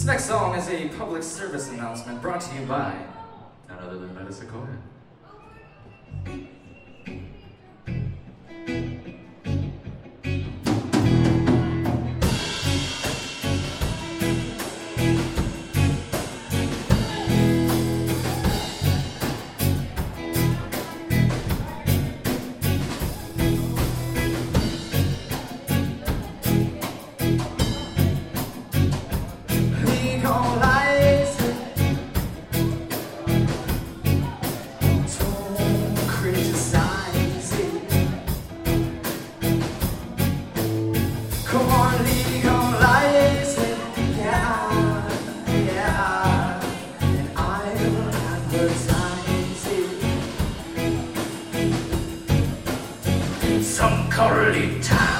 This next song is a public service announcement brought to you by none other than Metasequoia. some correlator.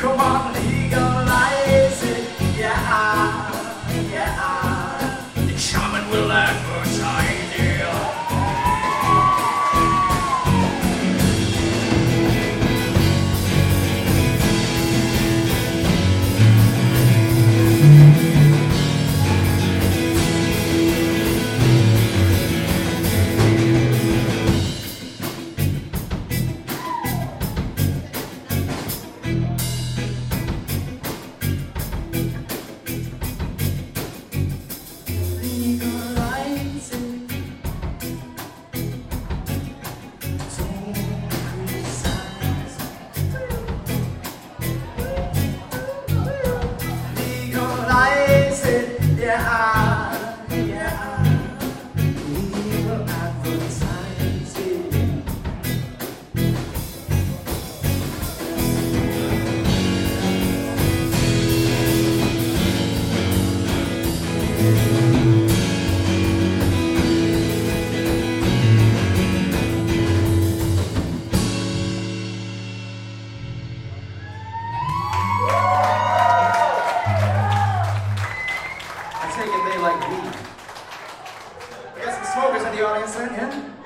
Come on. Like weed. We got some smokers in the audience yeah?